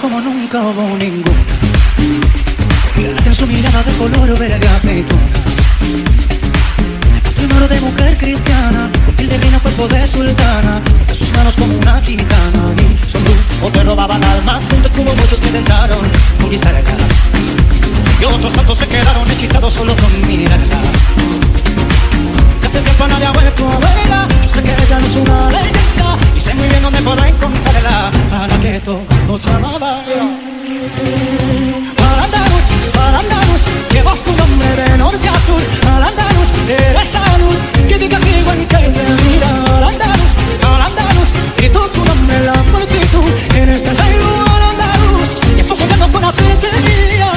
como nunca hubo ninguna. En su mirada de color verde aceituna. Primero de mujer cristiana, el divino cuerpo de sultana, de sus manos como una gitana. Te robaban alma, junto como muchos que intentaron conquistar el cara. Y otros tantos se quedaron hechizados solo con mirarla. Que hace tiempo nadie ha vuelto a verla, yo sé que ella no es una leyenda, y sé muy bien dónde puedo encontrarla, a la que todos amaban. Al andaluz, al andaluz, llevas tu nombre de norte a sur. Al andaluz, eres la luz que diga que igual que te mira. Al andaluz, al andaluz, tú tu nombre en la multitud. En este siglo al andaluz, y estoy soñando con hacerte mía.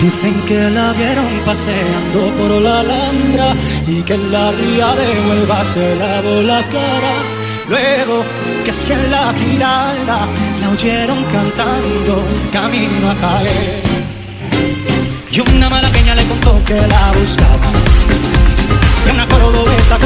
Dicen que la vieron paseando por la Alhambra y que en la ría de Huelva se lavó la cara. Luego que en la giralda la oyeron cantando camino a caer. Y una malagueña le contó que la buscaba. Y una cordobesa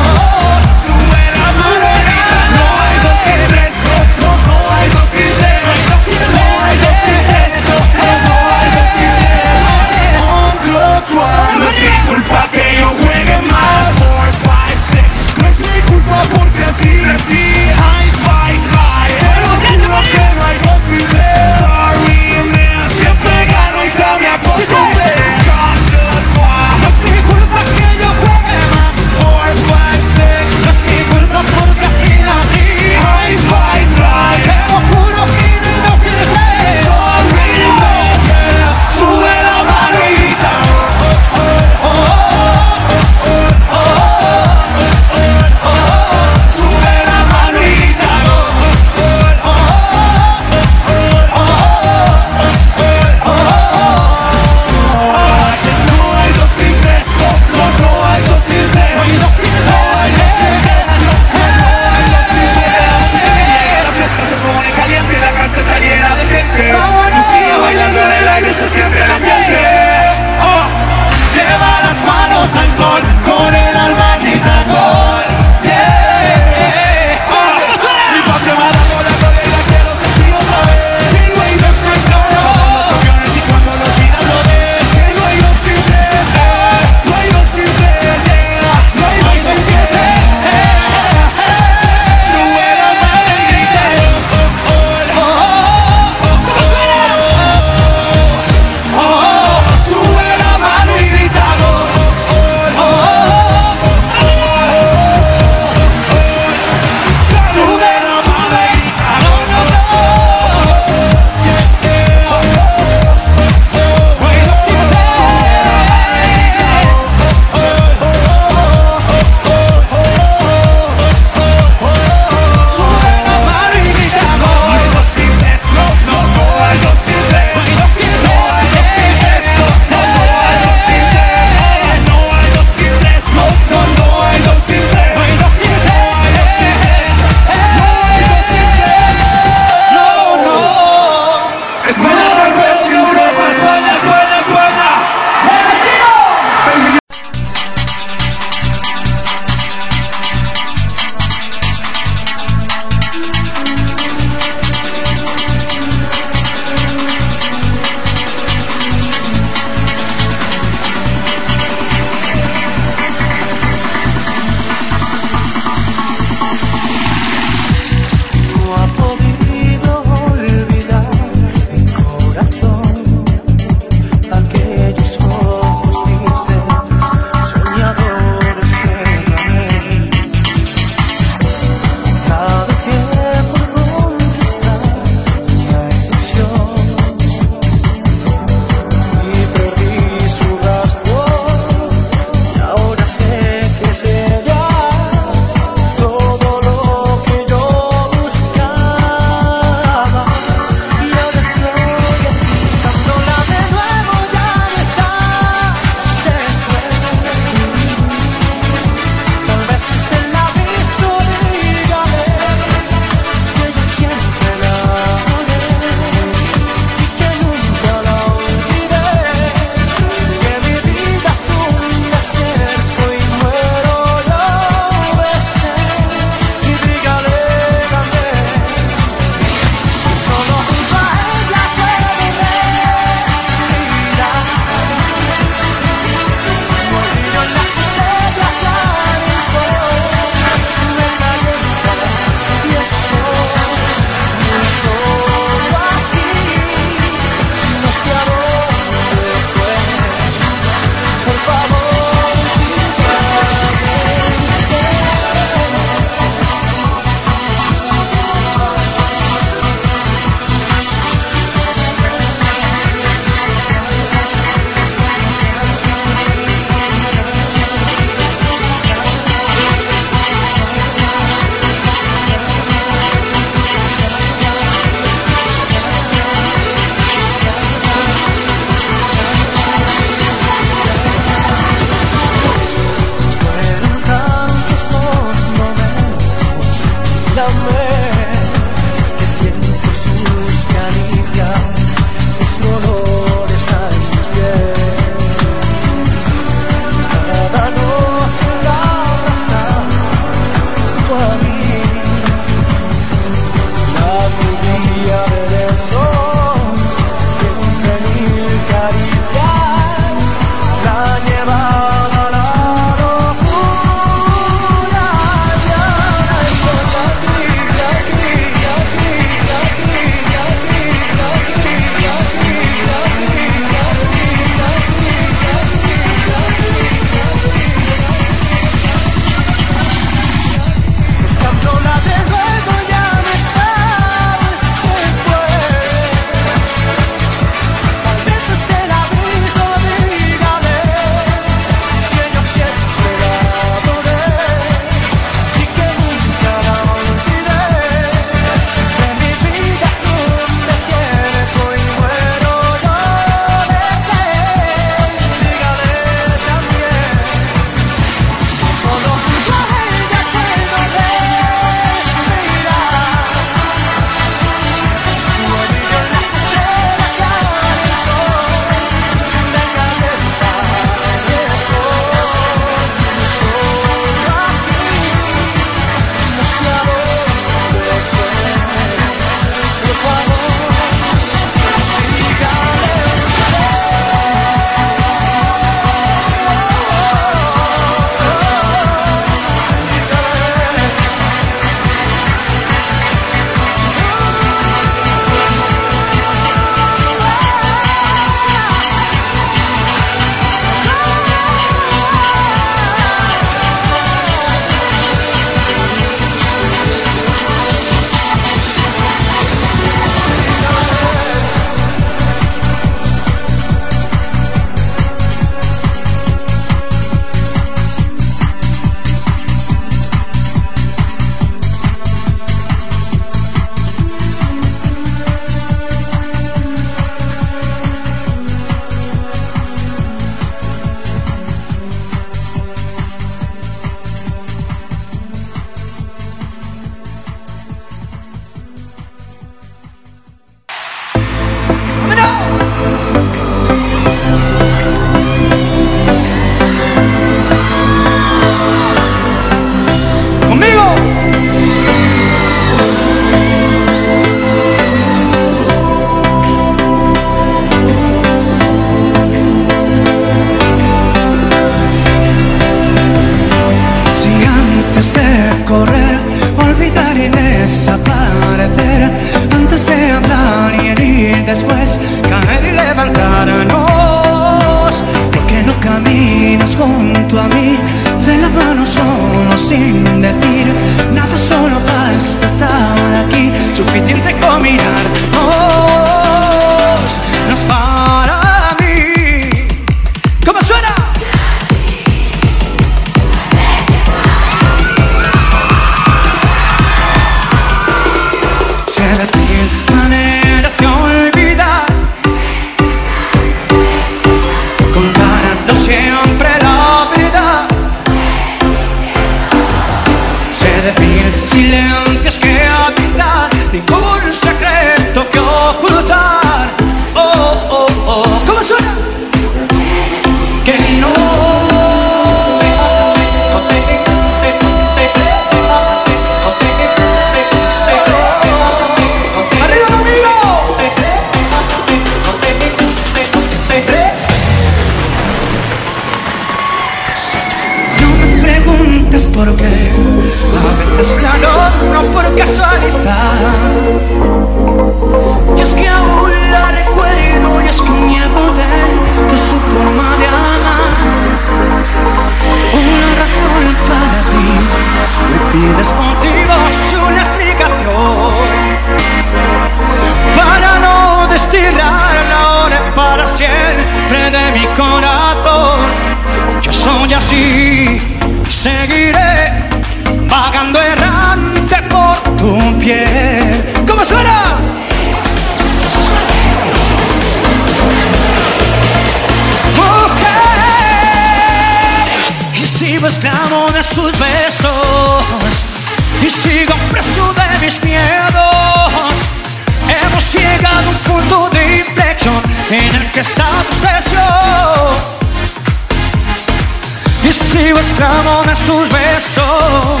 sus besos.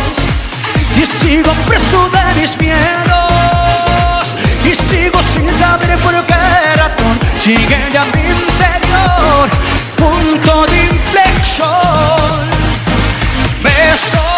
Y sigo preso de mis miedos. Y sigo sin saber por qué razón. Sigue ya mi interior punto de inflexión. Besos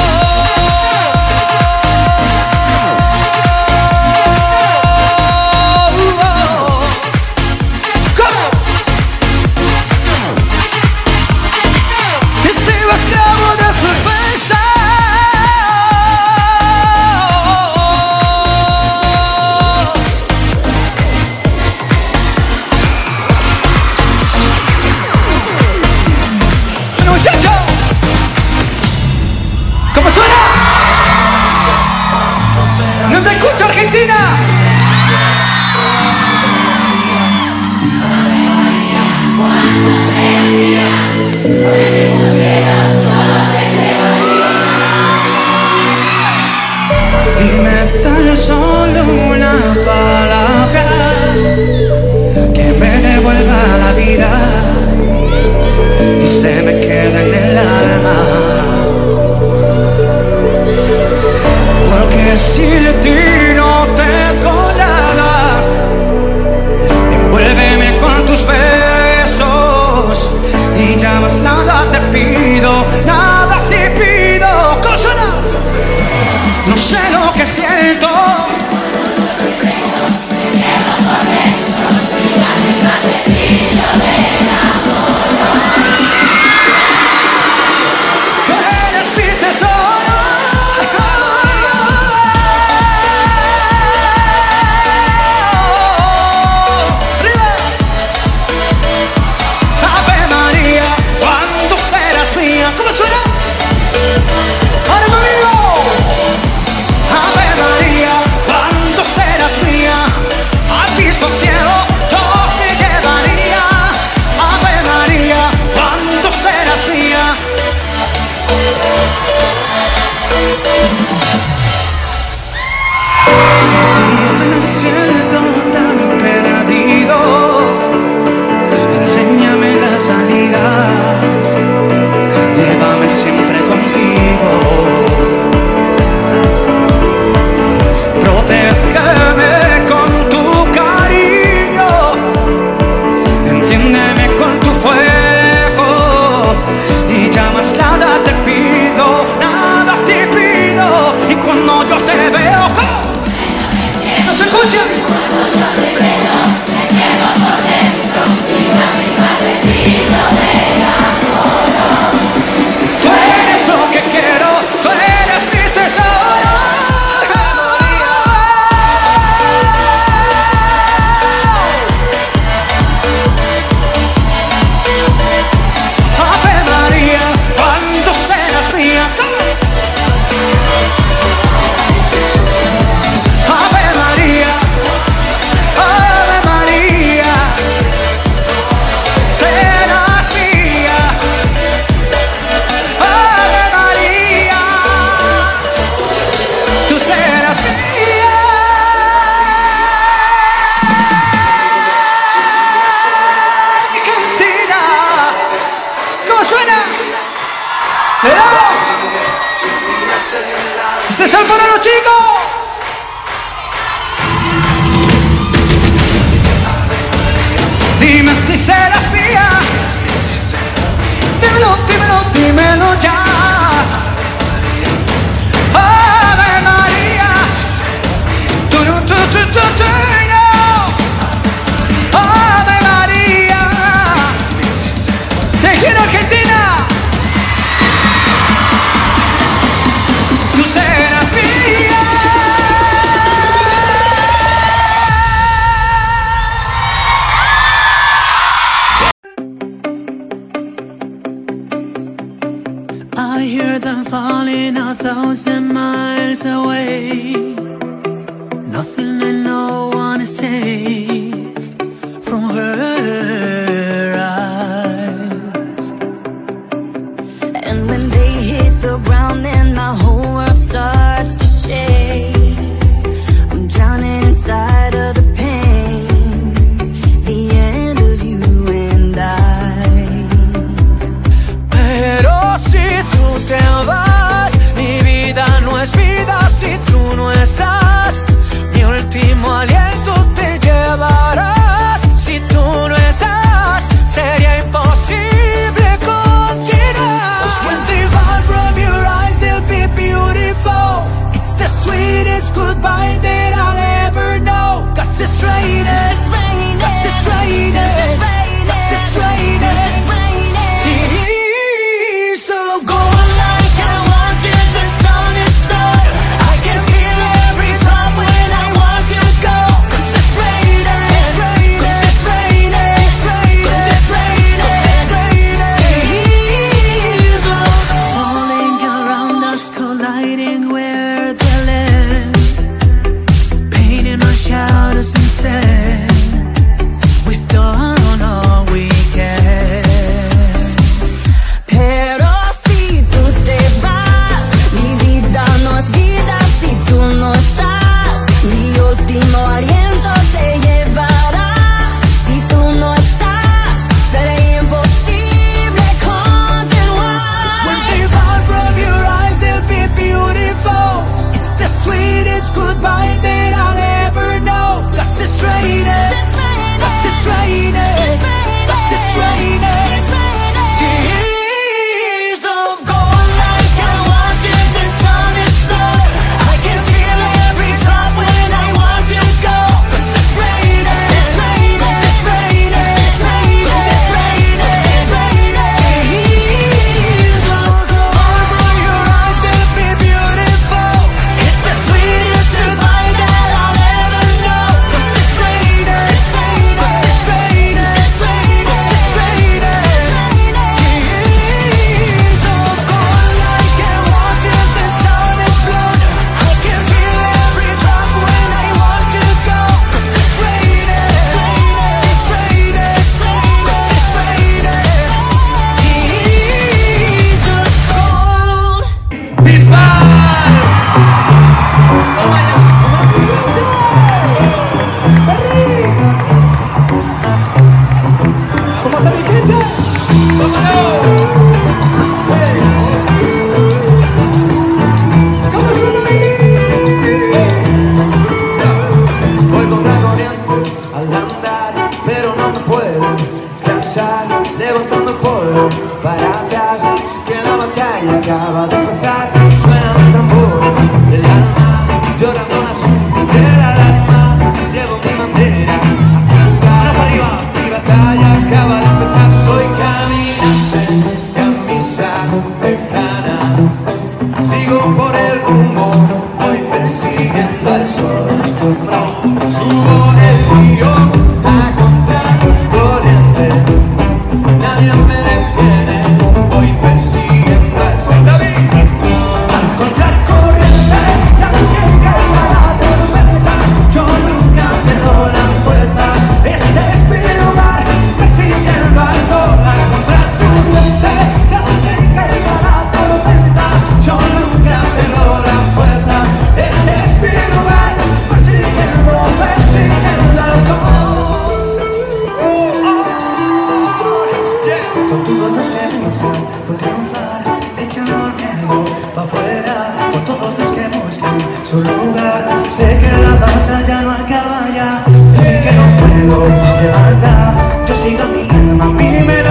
que no puedo, ¿qué más da? Yo sigo a mi alma, a mí me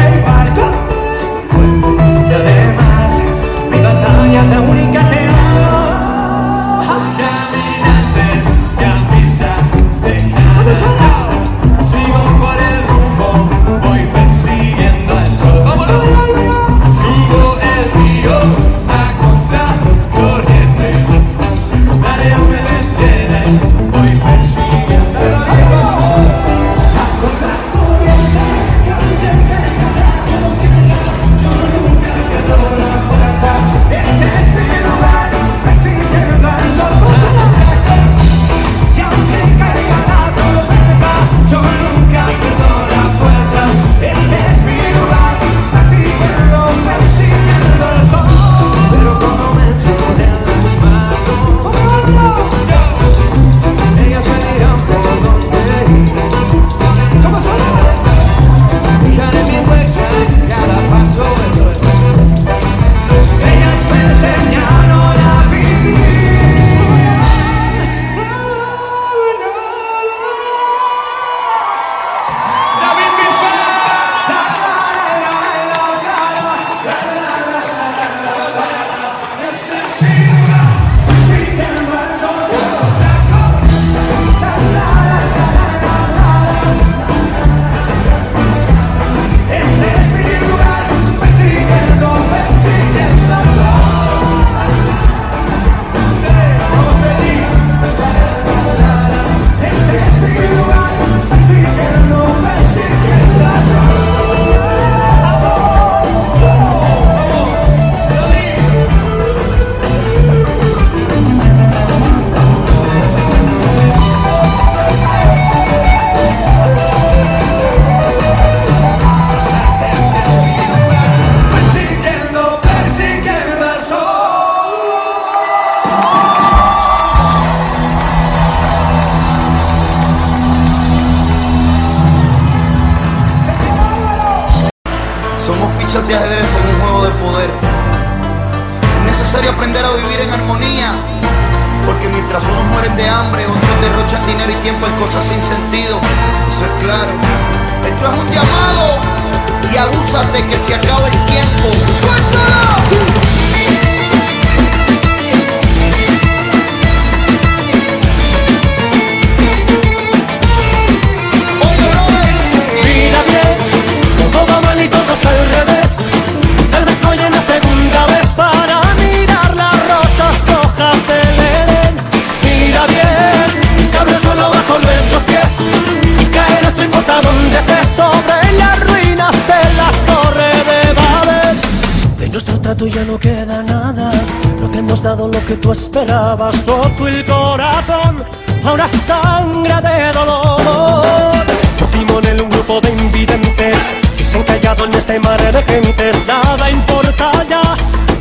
esperabas. Roto el corazón, ahora sangra de dolor. Yo en un grupo de invidentes que se han callado en este mar de gente. Nada importa ya,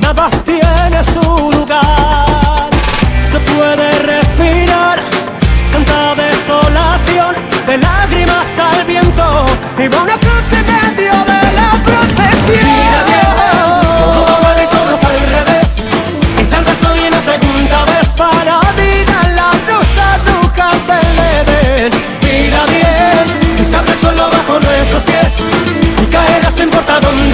nada tiene su lugar. Se puede respirar, tanta desolación, de lágrimas al viento y va una cruz en medio de la protección.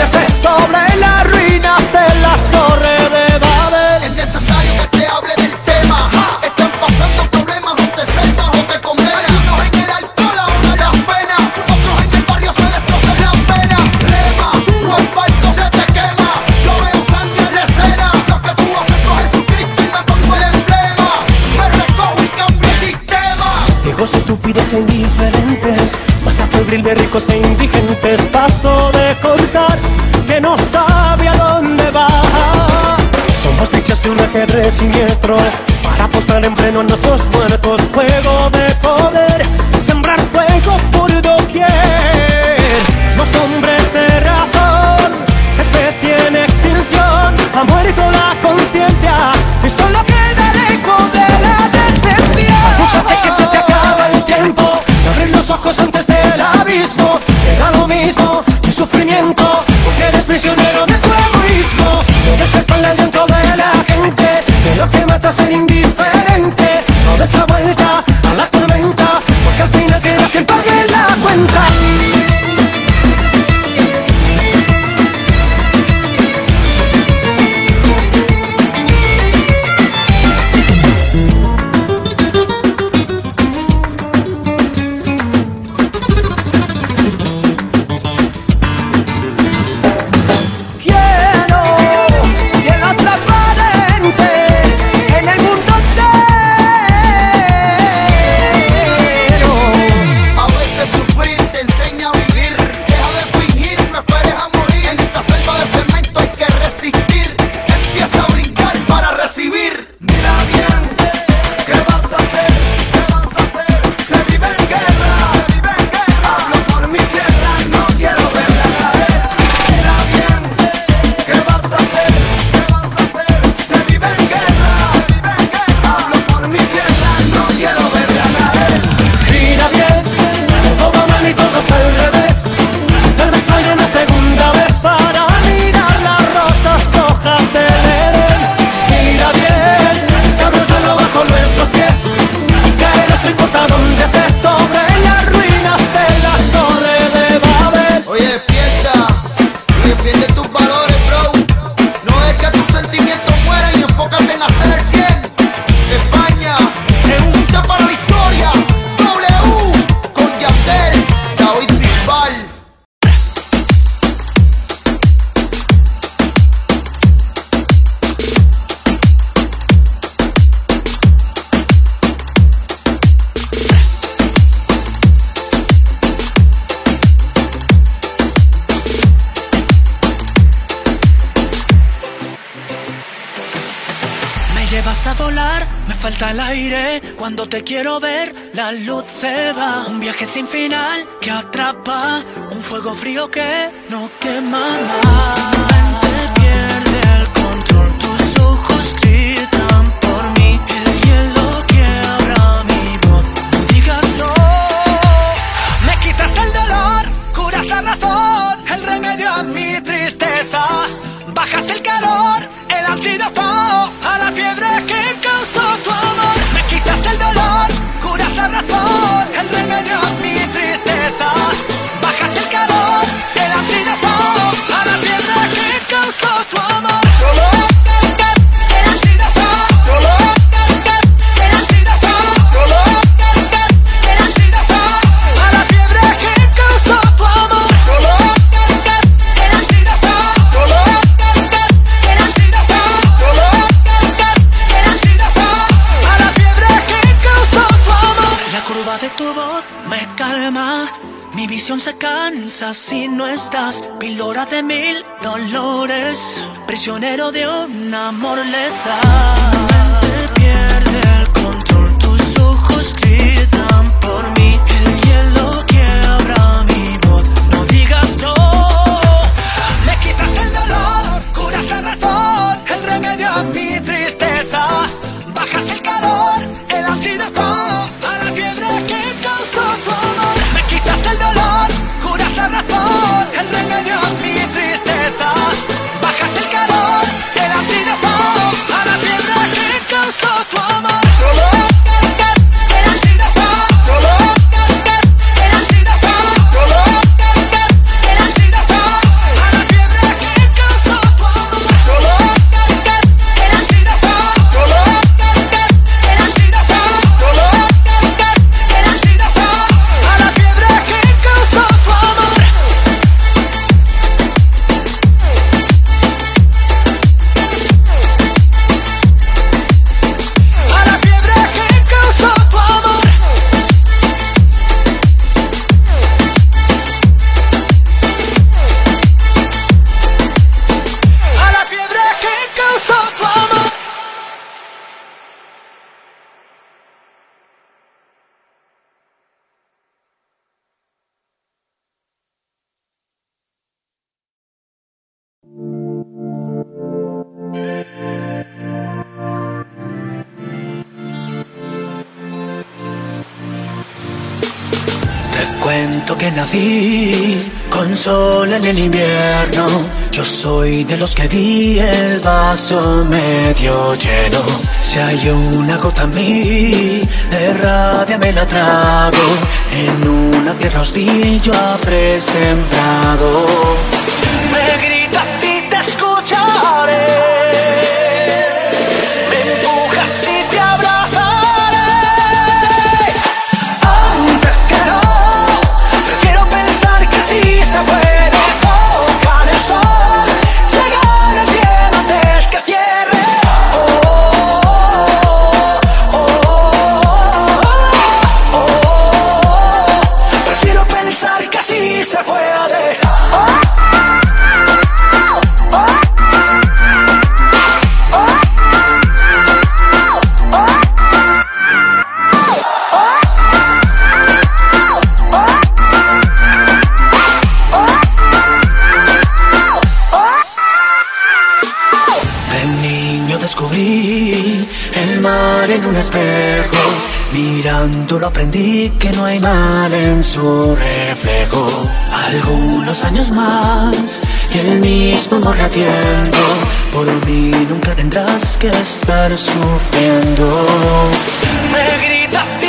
Estés sobre las ruinas de las torres de Babel. Es necesario que te hable del tema. Están pasando problemas o te salvas o te condenas Unos en el alcohol ahora las penas Otros en el barrio se destrozan las penas Rema, tu asfalto se te quema. Yo veo sangre en la escena. Lo que tú haces por Jesucristo y me pongo el emblema. Me recojo y cambio el sistema. Ciegos estúpidos e indiferentes Masa febril de ricos e indigentes Pasto de cortar de un ajedrez siniestro Para apostar en pleno a nuestros muertos. Fuego de poder Cuando te quiero ver, la luz se va. Un viaje sin final que atrapa. Un fuego frío que sol en el invierno. Yo soy de los que di el vaso medio lleno. Si hay una gota a mí, de rabia me la trago. En una tierra hostil yo habré sembrado. Me el mismo no latiendo. Por mí nunca tendrás que estar sufriendo. Me gritas.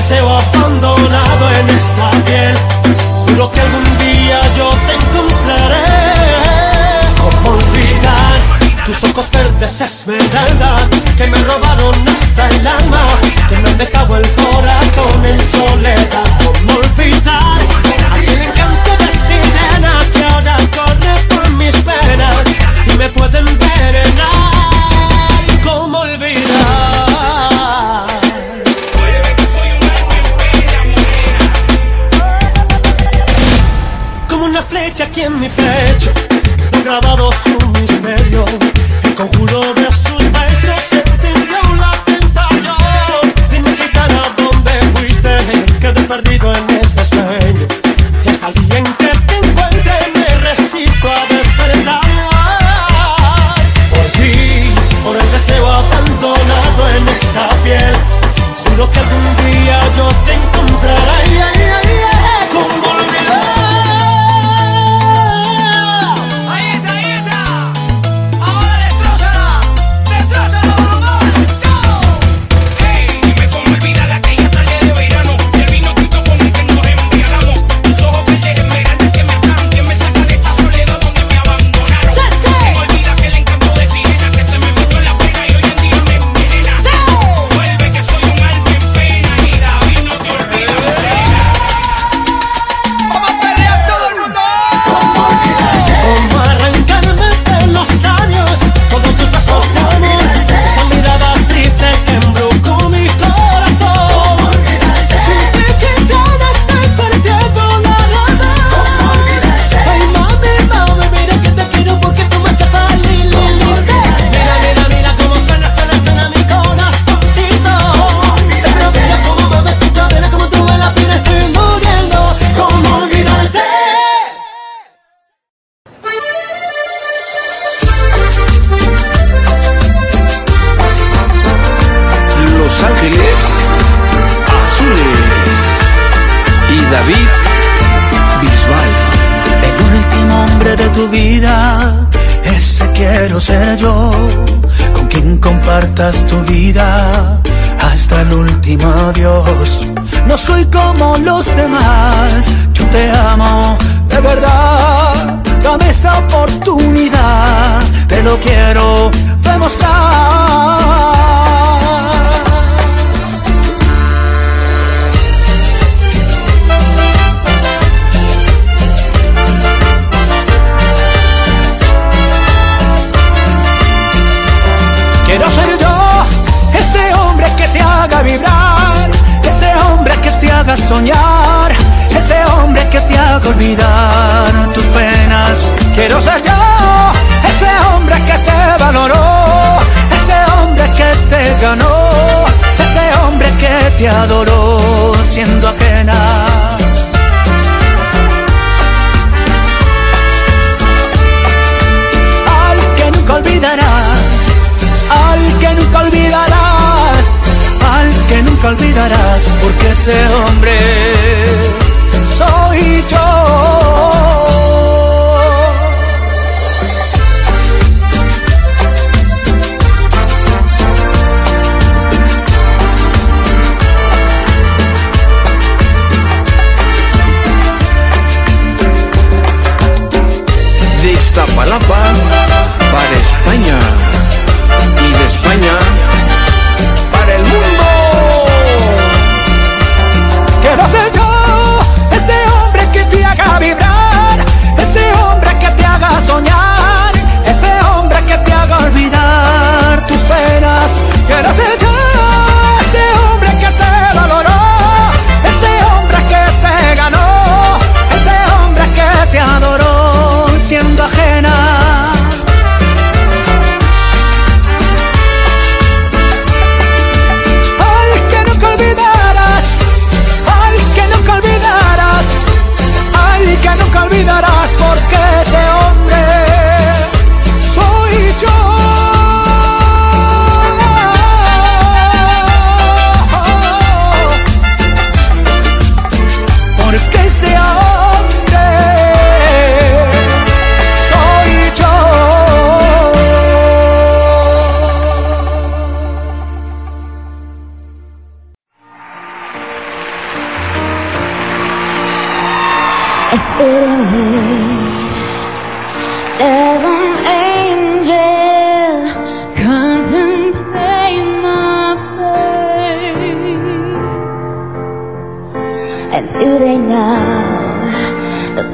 deseo abandonado en esta piel. Juro que algún día yo te encontraré. ¿Cómo olvidar tus ojos verdes esmeralda que me robaron hasta el alma, que me han dejado el corazón en soledad? ¿Cómo olvidar aquel encanto de sirena que ahora corre por mis venas y me pueden envenenar? aquí en mi pecho, grabado su misterio, el conjuro de sus besos se un atentario. Dime gitana, ¿dónde fuiste? Quedé perdido en este sueño. Ya hasta el día en que te encuentre me resisto a despertar. Por ti, por el deseo abandonado en esta piel, juro que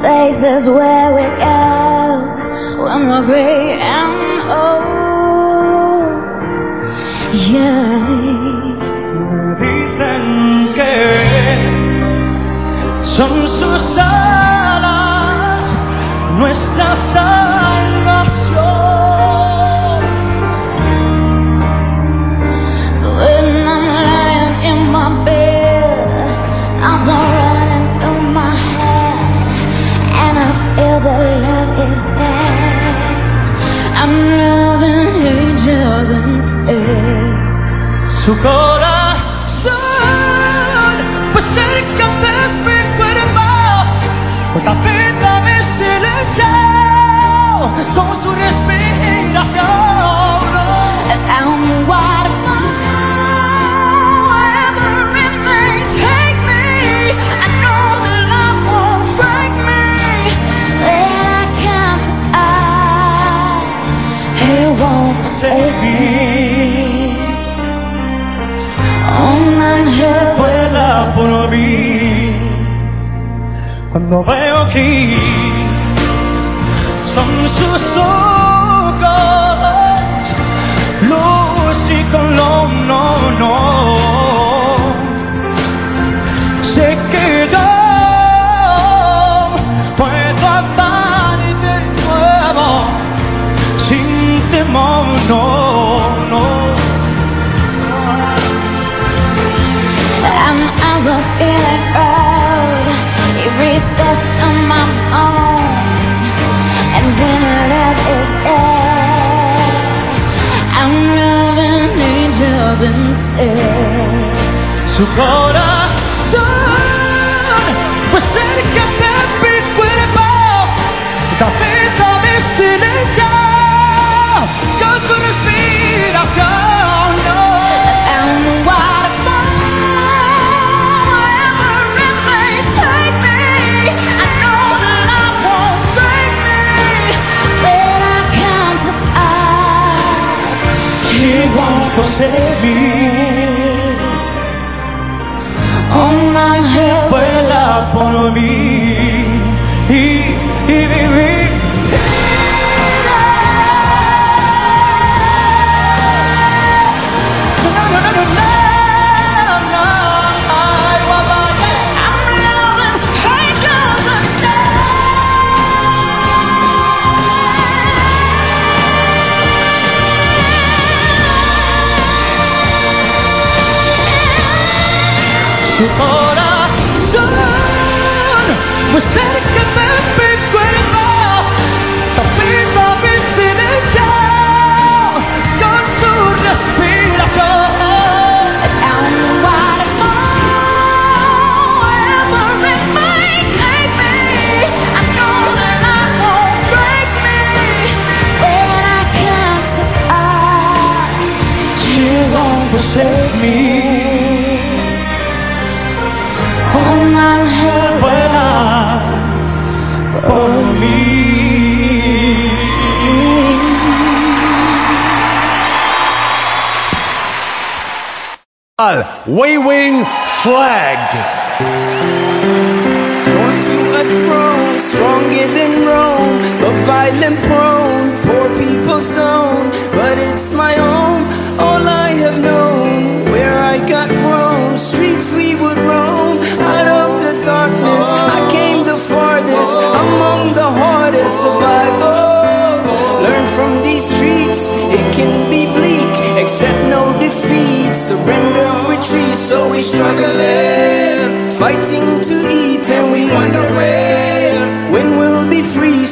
places where we go when we're gray and old. Yeah. Dicen que son sus alas nuestras alas. es su corazón. por mí. Cuando veo aquí, son sus ojos, luz y color, no, no. to. Nacional, waving flag. Born to a throne, stronger than Rome, a violent prone, poor people's own, but it's my own.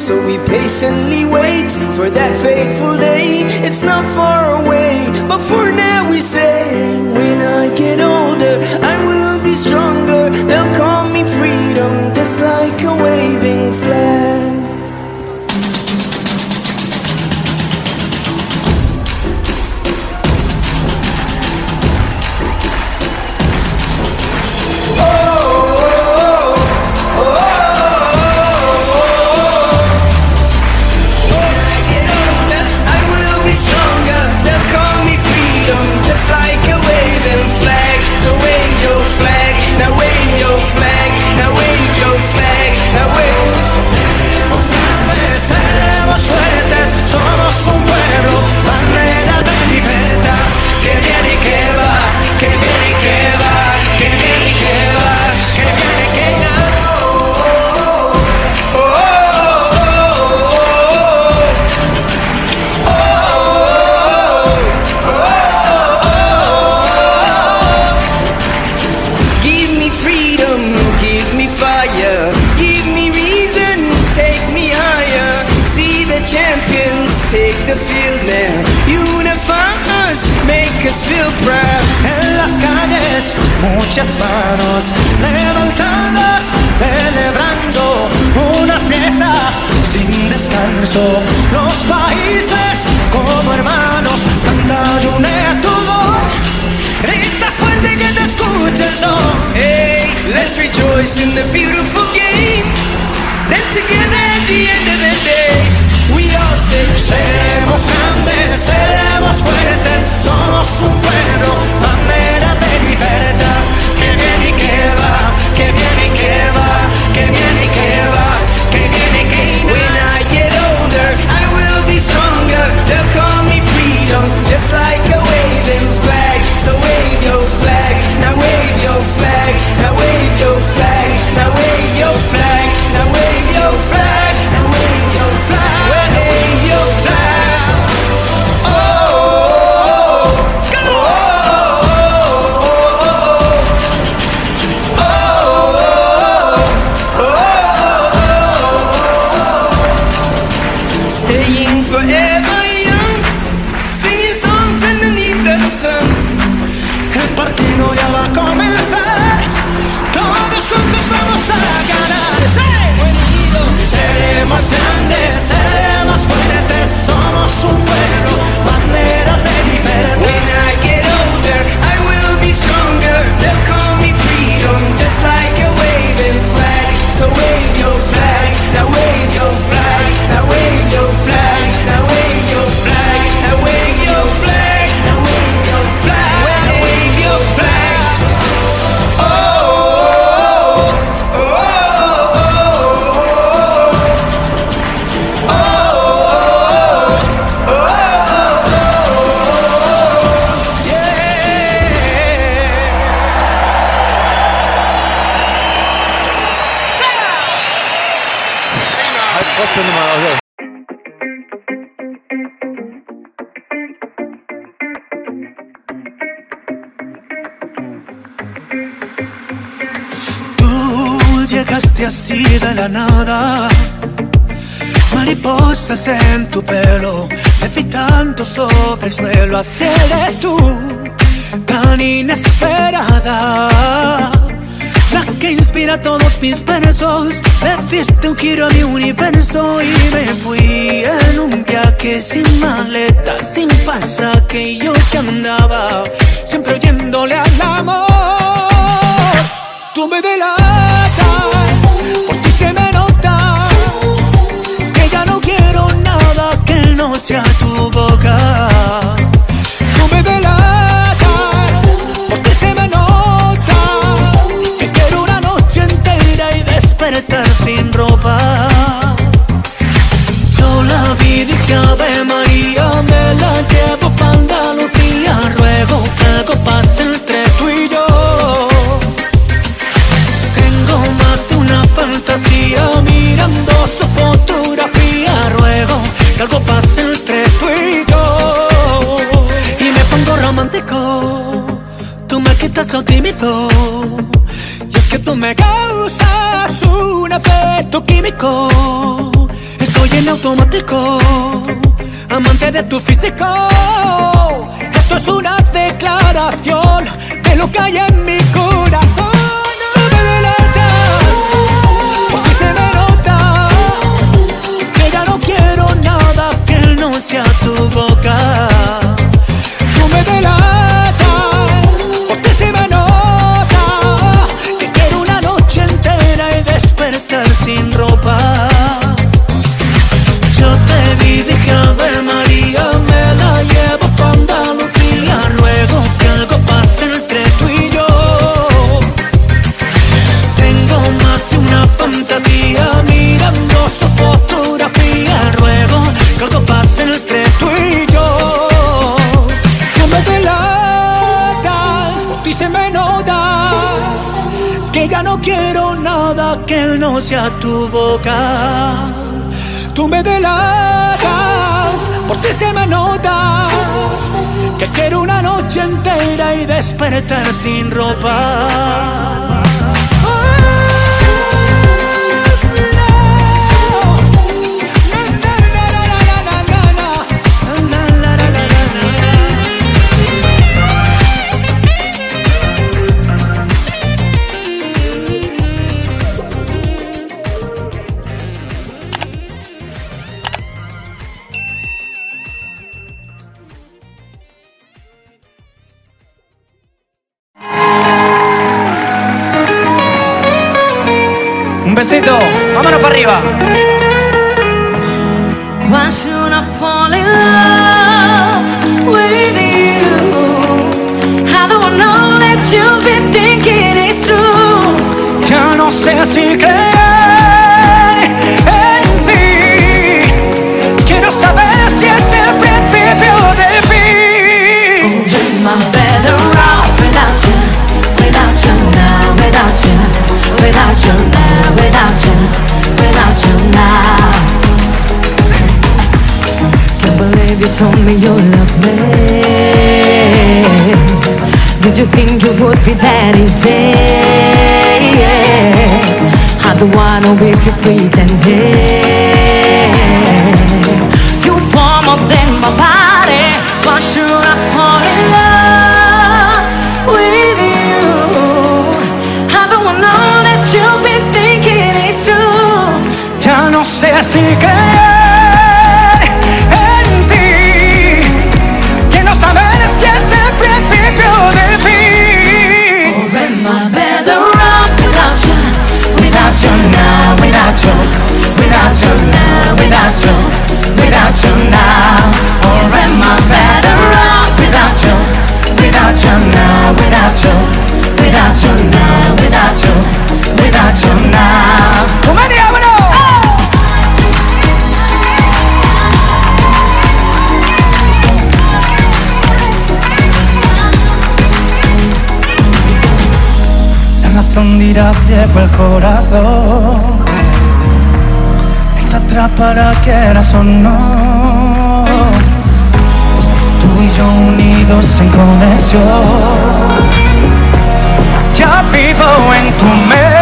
So we patiently wait for that fateful day. It's not far away, but for now we say, When I get older, I will be stronger. They'll call me freedom, just like a waving flag. in the beat. nada. Mariposas en tu pelo, me fui tanto sobre el suelo, así eres tú, tan inesperada. La que inspira todos mis versos, le un giro a mi universo y me fui en un viaje sin maleta, sin pasaje, yo que andaba siempre oyéndole al amor. Tú me delas boca. Tú me delatas porque se me nota que quiero una noche entera y despertar sin ropa. you think you would be that easy? I don't wanna be you pretending You want more than my body Why should I fall in love with you? I don't wanna know that you've been thinking it's true Ya no sé si creer el corazón. Él te atrapará, quieras o no. Tú y yo unidos en conexión. Ya vivo en tu mente.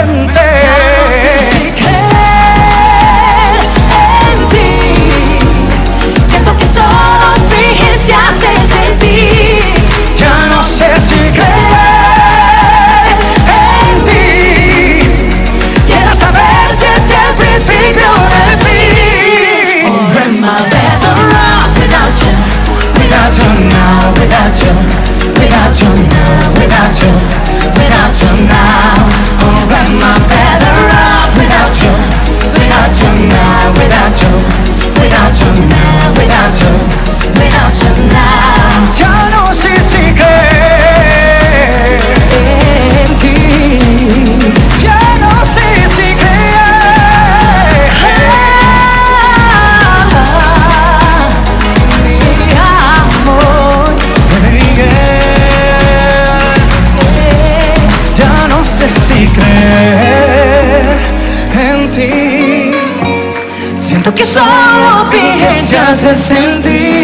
Siento que solo piensas en ti.